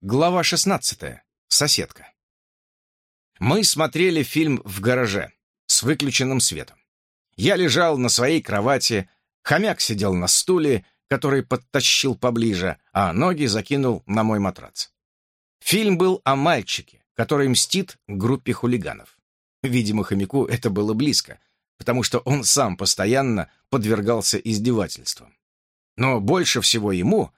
Глава 16. Соседка. Мы смотрели фильм в гараже с выключенным светом. Я лежал на своей кровати, хомяк сидел на стуле, который подтащил поближе, а ноги закинул на мой матрац. Фильм был о мальчике, который мстит группе хулиганов. Видимо, хомяку это было близко, потому что он сам постоянно подвергался издевательствам. Но больше всего ему,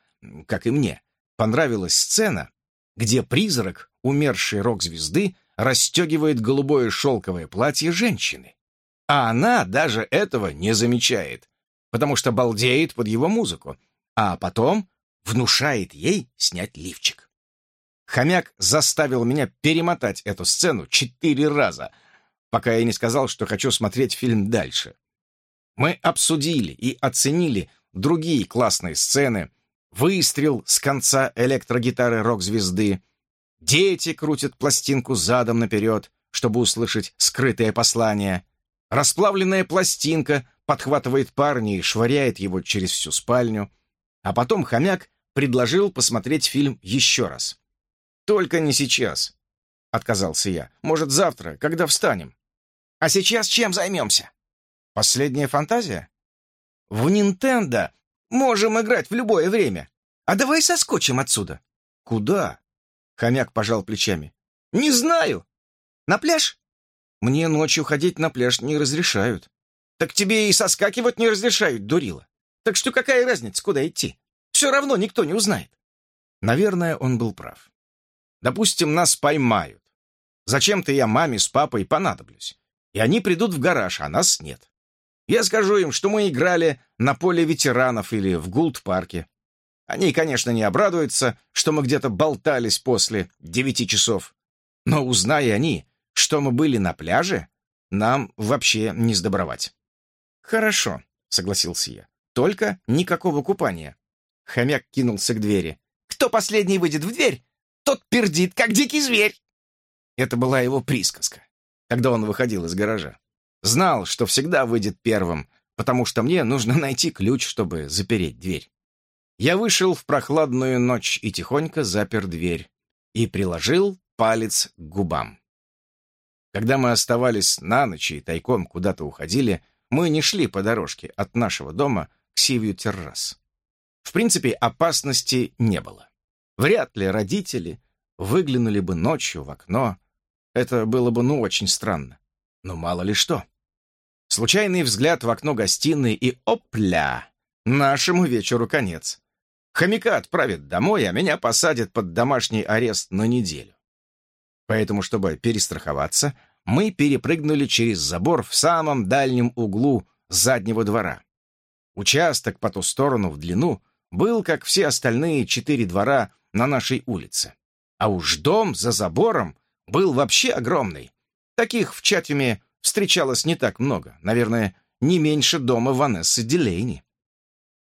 как и мне, понравилась сцена, где призрак умершей рок-звезды расстегивает голубое шелковое платье женщины. А она даже этого не замечает, потому что балдеет под его музыку, а потом внушает ей снять лифчик. Хомяк заставил меня перемотать эту сцену четыре раза, пока я не сказал, что хочу смотреть фильм дальше. Мы обсудили и оценили другие классные сцены, выстрел с конца электрогитары рок-звезды, дети крутят пластинку задом наперед, чтобы услышать скрытое послание, расплавленная пластинка подхватывает парня и швыряет его через всю спальню, а потом хомяк предложил посмотреть фильм еще раз. «Только не сейчас», — отказался я. «Может, завтра, когда встанем». «А сейчас чем займемся?» «Последняя фантазия?» «В Нинтендо Можем играть в любое время. А давай соскочим отсюда. Куда? Хомяк пожал плечами. Не знаю. На пляж? Мне ночью ходить на пляж не разрешают. Так тебе и соскакивать не разрешают, дурила. Так что какая разница, куда идти? Все равно никто не узнает. Наверное, он был прав. Допустим, нас поймают. Зачем-то я маме с папой понадоблюсь. И они придут в гараж, а нас нет. Я скажу им, что мы играли на поле ветеранов или в Гулд-парке. Они, конечно, не обрадуются, что мы где-то болтались после девяти часов. Но узная они, что мы были на пляже, нам вообще не сдобровать. «Хорошо», — согласился я. «Только никакого купания». Хомяк кинулся к двери. «Кто последний выйдет в дверь, тот пердит, как дикий зверь!» Это была его присказка, когда он выходил из гаража. Знал, что всегда выйдет первым, потому что мне нужно найти ключ, чтобы запереть дверь. Я вышел в прохладную ночь и тихонько запер дверь и приложил палец к губам. Когда мы оставались на ночь и тайком куда-то уходили, мы не шли по дорожке от нашего дома к Сивью террас. В принципе, опасности не было. Вряд ли родители выглянули бы ночью в окно. Это было бы, ну, очень странно. Но мало ли что. Случайный взгляд в окно гостиной и опля! Нашему вечеру конец. Хомяка отправят домой, а меня посадят под домашний арест на неделю. Поэтому, чтобы перестраховаться, мы перепрыгнули через забор в самом дальнем углу заднего двора. Участок по ту сторону в длину был, как все остальные четыре двора на нашей улице. А уж дом за забором был вообще огромный. Таких в Чатвиме встречалось не так много, наверное, не меньше дома Ванессы Дилейни.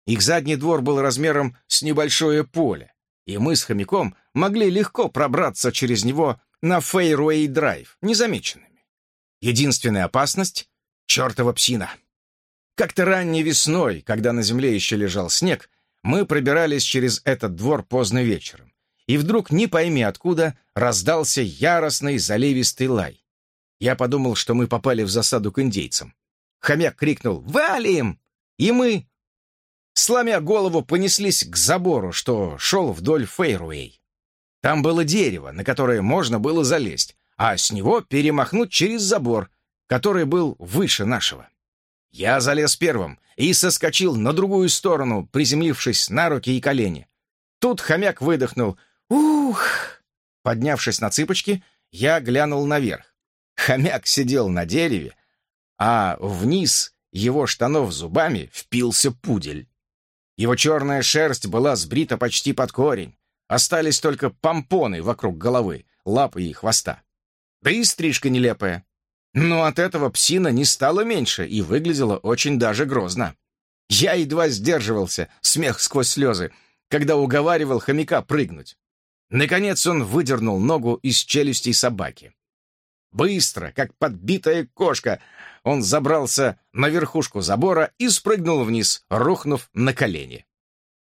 Их задний двор был размером с небольшое поле, и мы с хомяком могли легко пробраться через него на Фейруэй-драйв незамеченными. Единственная опасность — чертова псина. Как-то ранней весной, когда на земле еще лежал снег, мы пробирались через этот двор поздно вечером, и вдруг, не пойми откуда, раздался яростный заливистый лай. Я подумал, что мы попали в засаду к индейцам. Хомяк крикнул «Валим!» И мы, сломя голову, понеслись к забору, что шел вдоль Фейруэй. Там было дерево, на которое можно было залезть, а с него перемахнуть через забор, который был выше нашего. Я залез первым и соскочил на другую сторону, приземлившись на руки и колени. Тут хомяк выдохнул «Ух!». Поднявшись на цыпочки, я глянул наверх. Хомяк сидел на дереве, а вниз его штанов зубами впился пудель. Его черная шерсть была сбрита почти под корень. Остались только помпоны вокруг головы, лапы и хвоста. Да и стрижка нелепая. Но от этого псина не стало меньше и выглядела очень даже грозно. Я едва сдерживался, смех сквозь слезы, когда уговаривал хомяка прыгнуть. Наконец он выдернул ногу из челюстей собаки. Быстро, как подбитая кошка, он забрался на верхушку забора и спрыгнул вниз, рухнув на колени.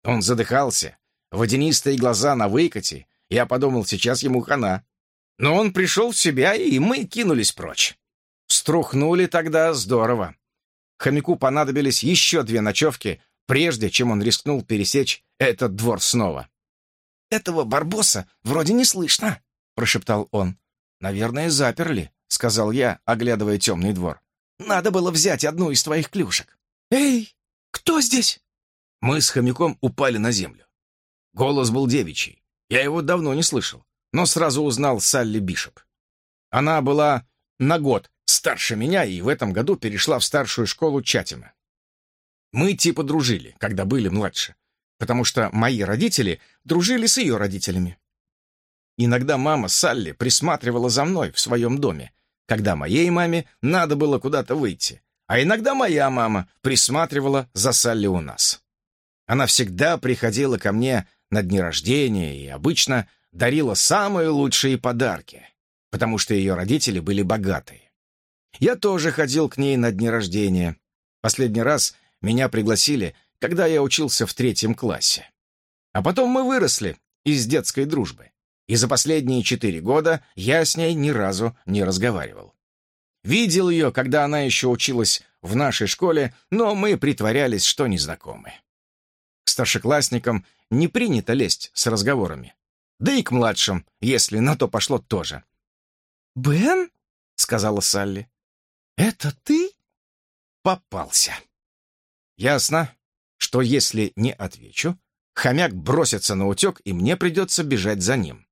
Он задыхался, водянистые глаза на выкате, Я подумал, сейчас ему хана. Но он пришел в себя, и мы кинулись прочь. Струхнули тогда здорово. Хомяку понадобились еще две ночевки, прежде чем он рискнул пересечь этот двор снова. «Этого барбоса вроде не слышно», — прошептал он. «Наверное, заперли», — сказал я, оглядывая темный двор. «Надо было взять одну из твоих клюшек». «Эй, кто здесь?» Мы с хомяком упали на землю. Голос был девичий. Я его давно не слышал, но сразу узнал Салли Бишоп. Она была на год старше меня и в этом году перешла в старшую школу Чатима. Мы типа дружили, когда были младше, потому что мои родители дружили с ее родителями. Иногда мама Салли присматривала за мной в своем доме, когда моей маме надо было куда-то выйти, а иногда моя мама присматривала за Салли у нас. Она всегда приходила ко мне на дни рождения и обычно дарила самые лучшие подарки, потому что ее родители были богатые. Я тоже ходил к ней на дни рождения. Последний раз меня пригласили, когда я учился в третьем классе. А потом мы выросли из детской дружбы, и за последние четыре года я с ней ни разу не разговаривал. Видел ее, когда она еще училась в нашей школе, но мы притворялись, что не знакомы. К старшеклассникам не принято лезть с разговорами. Да и к младшим, если на то пошло тоже. «Бен?» — сказала Салли. «Это ты?» Попался. Ясно, что если не отвечу, хомяк бросится на утек, и мне придется бежать за ним.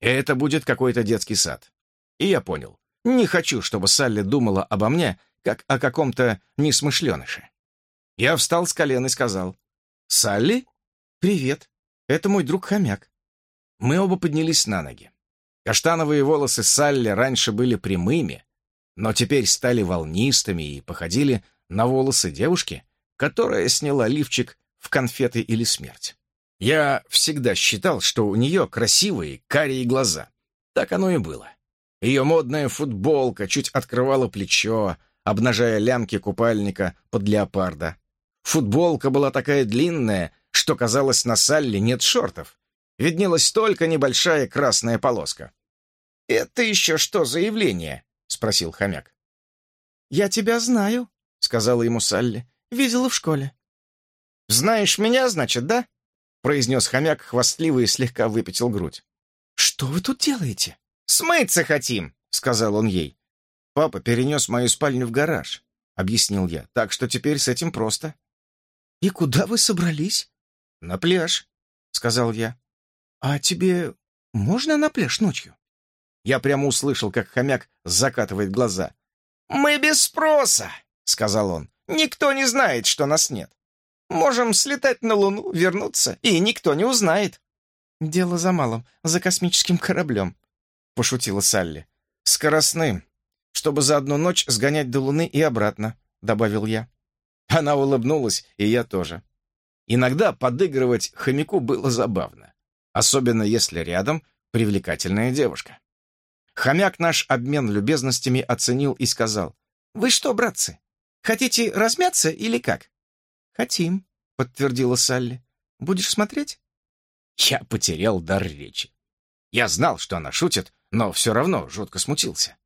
Это будет какой-то детский сад. И я понял, не хочу, чтобы Салли думала обо мне, как о каком-то несмышленыше. Я встал с колен и сказал, «Салли, привет, это мой друг хомяк». Мы оба поднялись на ноги. Каштановые волосы Салли раньше были прямыми, но теперь стали волнистыми и походили на волосы девушки, которая сняла лифчик в конфеты или смерть. Я всегда считал, что у нее красивые карие глаза. Так оно и было. Ее модная футболка чуть открывала плечо, обнажая лямки купальника под леопарда. Футболка была такая длинная, что, казалось, на Салли нет шортов. Виднелась только небольшая красная полоска. «Это еще что за явление?» — спросил хомяк. «Я тебя знаю», — сказала ему Салли. «Видела в школе». «Знаешь меня, значит, да?» — произнес хомяк хвастливо и слегка выпятил грудь. «Что вы тут делаете?» «Смыться хотим», — сказал он ей. «Папа перенес мою спальню в гараж», — объяснил я, «так что теперь с этим просто». «И куда вы собрались?» «На пляж», — сказал я. «А тебе можно на пляж ночью?» Я прямо услышал, как хомяк закатывает глаза. «Мы без спроса», — сказал он. «Никто не знает, что нас нет. Можем слетать на Луну, вернуться, и никто не узнает». «Дело за малым, за космическим кораблем», — пошутила Салли. «Скоростным, чтобы за одну ночь сгонять до Луны и обратно», — добавил я. Она улыбнулась, и я тоже. Иногда подыгрывать хомяку было забавно, особенно если рядом привлекательная девушка. Хомяк наш обмен любезностями оценил и сказал, «Вы что, братцы, хотите размяться или как?» «Хотим», — подтвердила Салли. «Будешь смотреть?» Я потерял дар речи. Я знал, что она шутит, но все равно жутко смутился.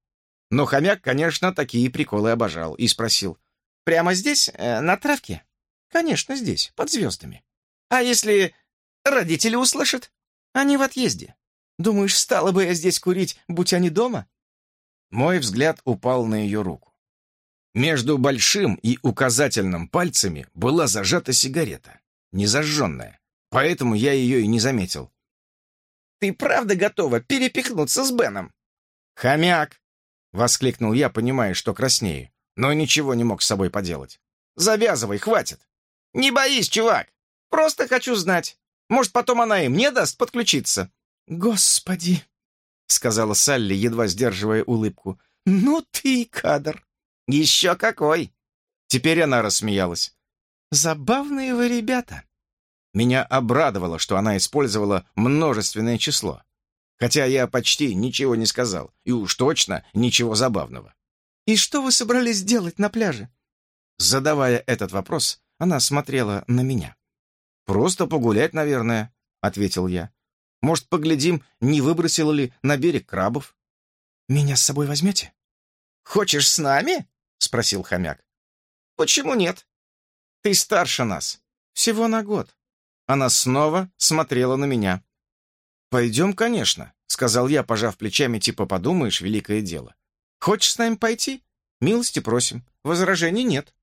Но хомяк, конечно, такие приколы обожал и спросил, «Прямо здесь, э, на травке?» «Конечно, здесь, под звездами». «А если родители услышат?» «Они в отъезде. Думаешь, стала бы я здесь курить, будь они дома?» Мой взгляд упал на ее руку. Между большим и указательным пальцами была зажата сигарета, незажженная, поэтому я ее и не заметил. «Ты правда готова перепихнуться с Беном?» «Хомяк!» — воскликнул я, понимая, что краснею, но ничего не мог с собой поделать. «Завязывай, хватит!» «Не боись, чувак! Просто хочу знать. Может, потом она и мне даст подключиться?» «Господи!» — сказала Салли, едва сдерживая улыбку. «Ну ты кадр!» «Еще какой!» Теперь она рассмеялась. «Забавные вы ребята!» Меня обрадовало, что она использовала множественное число. Хотя я почти ничего не сказал, и уж точно ничего забавного. «И что вы собрались делать на пляже?» Задавая этот вопрос, она смотрела на меня. «Просто погулять, наверное», — ответил я. Может, поглядим, не выбросила ли на берег крабов?» «Меня с собой возьмете?» «Хочешь с нами?» — спросил хомяк. «Почему нет? Ты старше нас. Всего на год». Она снова смотрела на меня. «Пойдем, конечно», — сказал я, пожав плечами, типа «подумаешь, великое дело». «Хочешь с нами пойти? Милости просим. Возражений нет».